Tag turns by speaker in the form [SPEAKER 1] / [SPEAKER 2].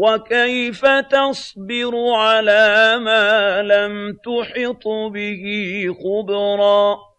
[SPEAKER 1] وَكَيْفَ تَصْبِرُ عَلَىٰ مَا لَمْ تُحِطْ بِهِ خُبْرًا